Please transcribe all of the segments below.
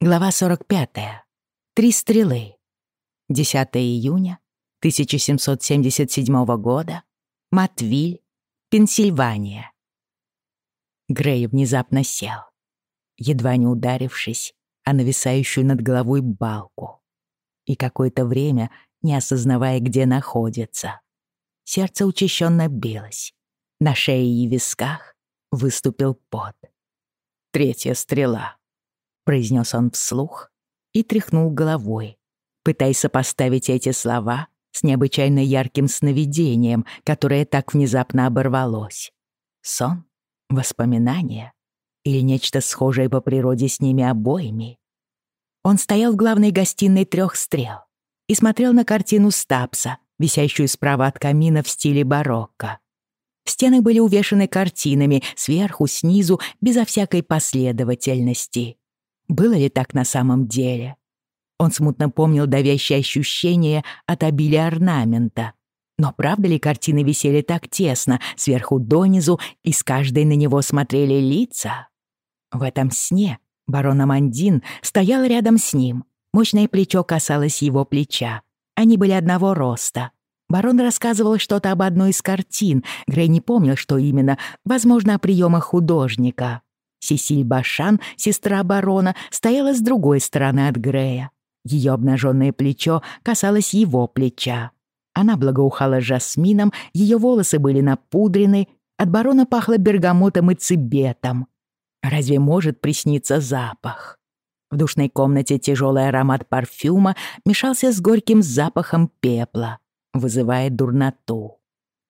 Глава 45. Три стрелы. 10 июня 1777 года. Матвиль, Пенсильвания. Грей внезапно сел, едва не ударившись о нависающую над головой балку, и какое-то время не осознавая, где находится. Сердце учащенно билось. На шее и висках выступил пот. Третья стрела произнес он вслух и тряхнул головой, пытаясь сопоставить эти слова с необычайно ярким сновидением, которое так внезапно оборвалось. Сон? Воспоминания? Или нечто схожее по природе с ними обоими? Он стоял в главной гостиной трех стрел и смотрел на картину Стапса, висящую справа от камина в стиле барокко. Стены были увешаны картинами сверху, снизу, безо всякой последовательности. Было ли так на самом деле? Он смутно помнил давящее ощущение от обилия орнамента. Но правда ли картины висели так тесно, сверху донизу, и с каждой на него смотрели лица? В этом сне барон Амандин стоял рядом с ним. Мощное плечо касалось его плеча. Они были одного роста. Барон рассказывал что-то об одной из картин. Грей не помнил, что именно. Возможно, о приемах художника. Сесиль Башан, сестра барона, стояла с другой стороны от Грея. Ее обнаженное плечо касалось его плеча. Она благоухала жасмином, ее волосы были напудрены, от барона пахло бергамотом и цибетом. Разве может присниться запах? В душной комнате тяжелый аромат парфюма мешался с горьким запахом пепла, вызывая дурноту.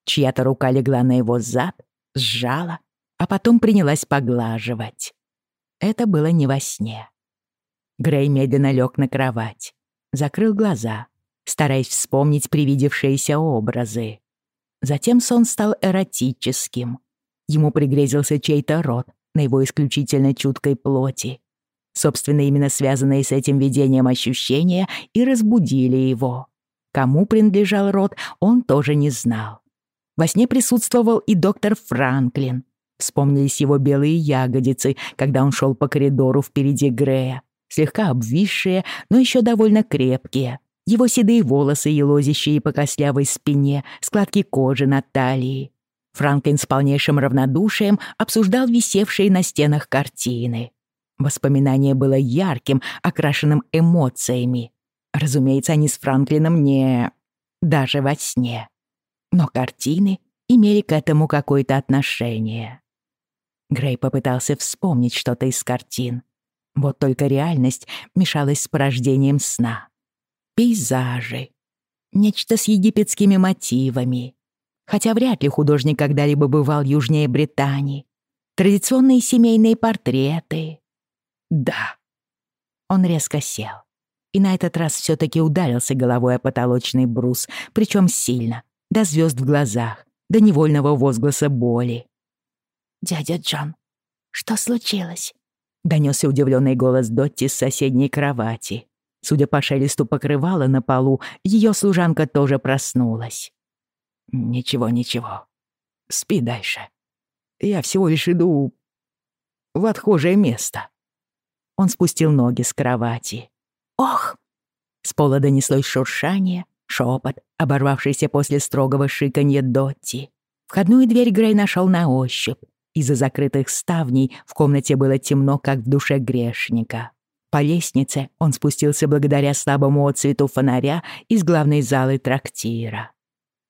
Чья-то рука легла на его зад, сжала, а потом принялась поглаживать. Это было не во сне. Грей медленно лег на кровать, закрыл глаза, стараясь вспомнить привидевшиеся образы. Затем сон стал эротическим. Ему пригрезился чей-то рот на его исключительно чуткой плоти. Собственно, именно связанные с этим видением ощущения и разбудили его. Кому принадлежал рот, он тоже не знал. Во сне присутствовал и доктор Франклин, Вспомнились его белые ягодицы, когда он шел по коридору впереди Грея, слегка обвисшие, но еще довольно крепкие. Его седые волосы, елозящие по костлявой спине, складки кожи на талии. Франклин с полнейшим равнодушием обсуждал висевшие на стенах картины. Воспоминание было ярким, окрашенным эмоциями. Разумеется, они с Франклином не... даже во сне. Но картины имели к этому какое-то отношение. Грей попытался вспомнить что-то из картин. Вот только реальность мешалась с порождением сна. Пейзажи. Нечто с египетскими мотивами. Хотя вряд ли художник когда-либо бывал южнее Британии. Традиционные семейные портреты. Да. Он резко сел. И на этот раз все таки ударился головой о потолочный брус, причем сильно, до звезд в глазах, до невольного возгласа боли. «Дядя Джон, что случилось?» — донесся удивленный голос Дотти с соседней кровати. Судя по шелесту покрывала на полу, ее служанка тоже проснулась. «Ничего, ничего. Спи дальше. Я всего лишь иду в отхожее место». Он спустил ноги с кровати. «Ох!» С пола донеслось шуршание, шепот, оборвавшийся после строгого шиканья Дотти. Входную дверь Грей нашел на ощупь. Из-за закрытых ставней в комнате было темно, как в душе грешника. По лестнице он спустился благодаря слабому отцвету фонаря из главной залы трактира.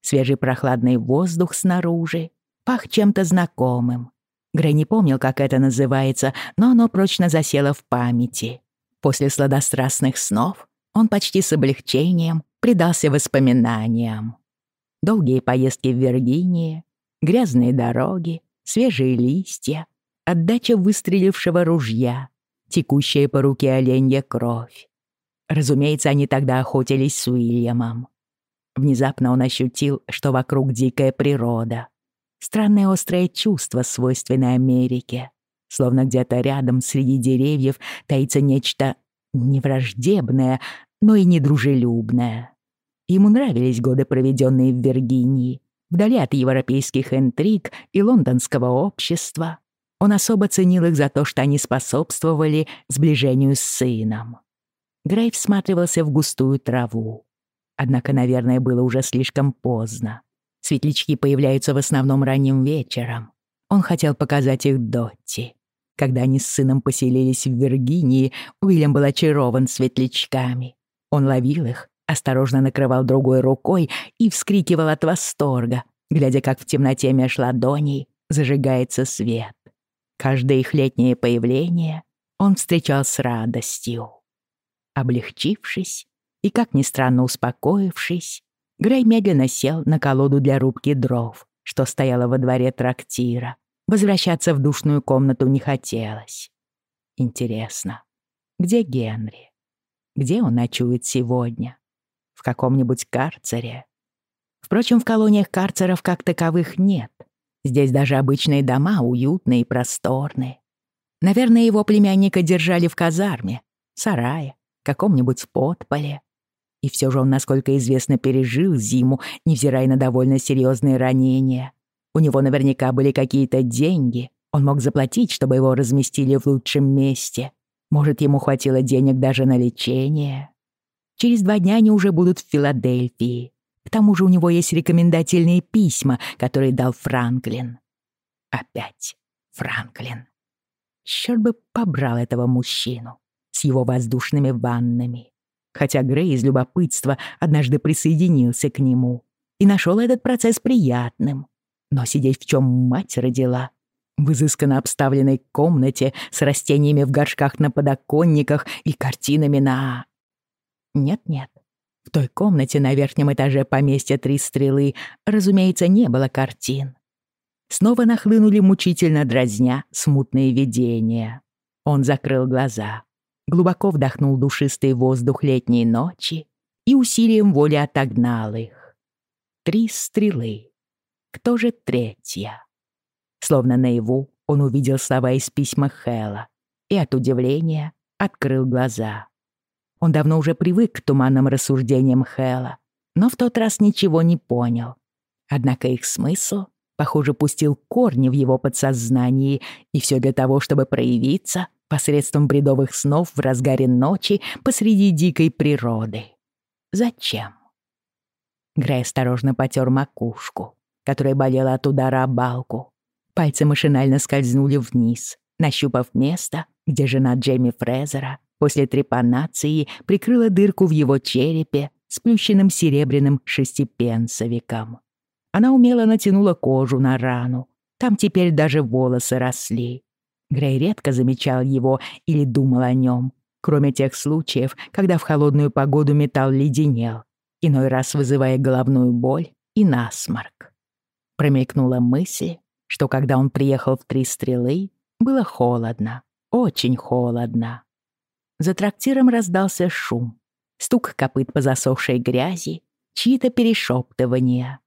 Свежий прохладный воздух снаружи пах чем-то знакомым. Грей не помнил, как это называется, но оно прочно засело в памяти. После сладострастных снов он почти с облегчением предался воспоминаниям. Долгие поездки в Виргинии, грязные дороги, свежие листья, отдача выстрелившего ружья, текущая по руке оленья кровь. Разумеется, они тогда охотились с Уильямом. Внезапно он ощутил, что вокруг дикая природа. Странное острое чувство, свойственное Америке. Словно где-то рядом, среди деревьев, таится нечто невраждебное, но и недружелюбное. Ему нравились годы, проведенные в Виргинии, вдали от европейских интриг и лондонского общества. Он особо ценил их за то, что они способствовали сближению с сыном. Грей всматривался в густую траву. Однако, наверное, было уже слишком поздно. Светлячки появляются в основном ранним вечером. Он хотел показать их Дотти. Когда они с сыном поселились в Виргинии, Уильям был очарован светлячками. Он ловил их, осторожно накрывал другой рукой и вскрикивал от восторга, глядя, как в темноте меж ладоней зажигается свет. Каждое их летнее появление он встречал с радостью. Облегчившись и, как ни странно, успокоившись, Грей медленно сел на колоду для рубки дров, что стояла во дворе трактира. Возвращаться в душную комнату не хотелось. Интересно, где Генри? Где он ночует сегодня? В каком-нибудь карцере? Впрочем, в колониях карцеров как таковых нет. Здесь даже обычные дома уютные и просторные. Наверное, его племянника держали в казарме, сарае, каком-нибудь подполе. И все же он, насколько известно, пережил зиму, невзирая на довольно серьезные ранения. У него наверняка были какие-то деньги. Он мог заплатить, чтобы его разместили в лучшем месте. Может, ему хватило денег даже на лечение. Через два дня они уже будут в Филадельфии. К тому же у него есть рекомендательные письма, которые дал Франклин. Опять Франклин. Чёрт бы побрал этого мужчину с его воздушными ваннами хотя Грей из любопытства однажды присоединился к нему и нашел этот процесс приятным. Но сидеть в чем мать родила, в изысканно обставленной комнате с растениями в горшках на подоконниках и картинами на... Нет-нет, в той комнате на верхнем этаже поместья «Три стрелы», разумеется, не было картин. Снова нахлынули мучительно дразня смутные видения. Он закрыл глаза глубоко вдохнул душистый воздух летней ночи и усилием воли отогнал их. Три стрелы. Кто же третья? Словно наяву он увидел слова из письма Хэла и от удивления открыл глаза. Он давно уже привык к туманным рассуждениям Хэла, но в тот раз ничего не понял. Однако их смысл, похоже, пустил корни в его подсознании, и все для того, чтобы проявиться посредством бредовых снов в разгаре ночи посреди дикой природы. Зачем? Грей осторожно потер макушку, которая болела от удара о балку. Пальцы машинально скользнули вниз, нащупав место, где жена Джейми Фрезера после трепанации прикрыла дырку в его черепе сплющенным серебряным шестипенсовиком. Она умело натянула кожу на рану. Там теперь даже волосы росли. Грей редко замечал его или думал о нем, кроме тех случаев, когда в холодную погоду металл леденел, иной раз вызывая головную боль и насморк. Промелькнула мысль, что когда он приехал в Три Стрелы, было холодно, очень холодно. За трактиром раздался шум, стук копыт по засохшей грязи, чьи-то перешептывания.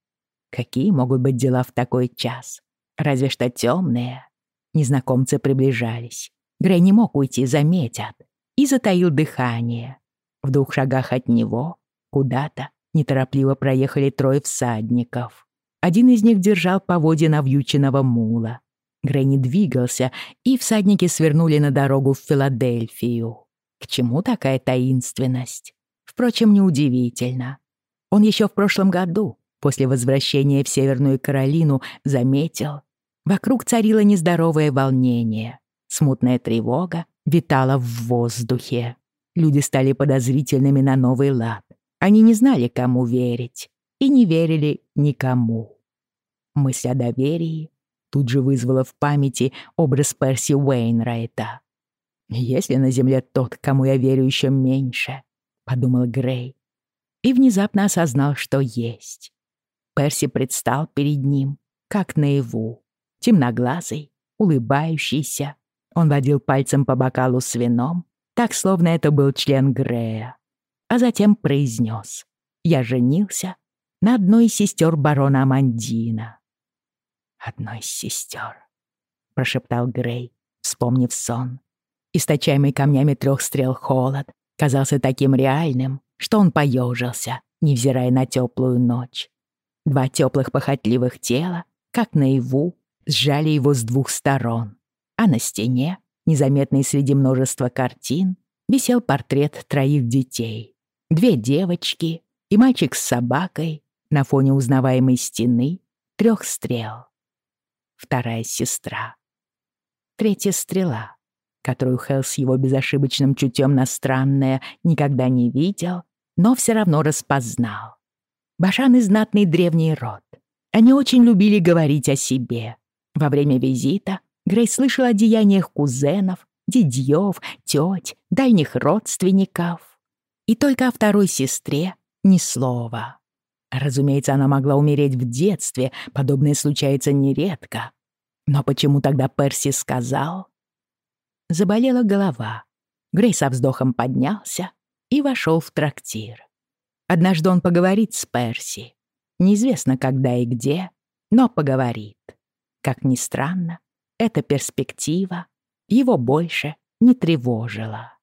Какие могут быть дела в такой час? Разве что темные. Незнакомцы приближались. Грей не мог уйти, заметят. И затаил дыхание. В двух шагах от него, куда-то, неторопливо проехали трое всадников. Один из них держал поводья навьюченного мула. Грей не двигался, и всадники свернули на дорогу в Филадельфию. К чему такая таинственность? Впрочем, неудивительно. Он еще в прошлом году, после возвращения в Северную Каролину, заметил, Вокруг царило нездоровое волнение. Смутная тревога витала в воздухе. Люди стали подозрительными на новый лад. Они не знали, кому верить, и не верили никому. Мысль о доверии тут же вызвала в памяти образ Перси Уэйнрайта. «Если на земле тот, кому я верю еще меньше», — подумал Грей, и внезапно осознал, что есть. Перси предстал перед ним, как наяву темноглазый, улыбающийся. Он водил пальцем по бокалу с вином, так, словно это был член Грея. А затем произнес «Я женился на одной из сестер барона Амандина». «Одной из сестер», — прошептал Грей, вспомнив сон. Источаемый камнями трех стрел холод казался таким реальным, что он поежился, невзирая на теплую ночь. Два теплых похотливых тела, как наяву, сжали его с двух сторон. а на стене, незаметный среди множества картин, висел портрет троих детей. Две девочки и мальчик с собакой на фоне узнаваемой стены трех стрел. Вторая сестра. Третья стрела, которую Хелл с его безошибочным чутьем на странное никогда не видел, но все равно распознал. Башаны — знатный древний род. Они очень любили говорить о себе. Во время визита Грей слышал о деяниях кузенов, дядьёв, тёть, дальних родственников. И только о второй сестре ни слова. Разумеется, она могла умереть в детстве, подобное случается нередко. Но почему тогда Перси сказал? Заболела голова. Грей со вздохом поднялся и вошел в трактир. Однажды он поговорит с Перси. Неизвестно, когда и где, но поговорит. Как ни странно, эта перспектива его больше не тревожила.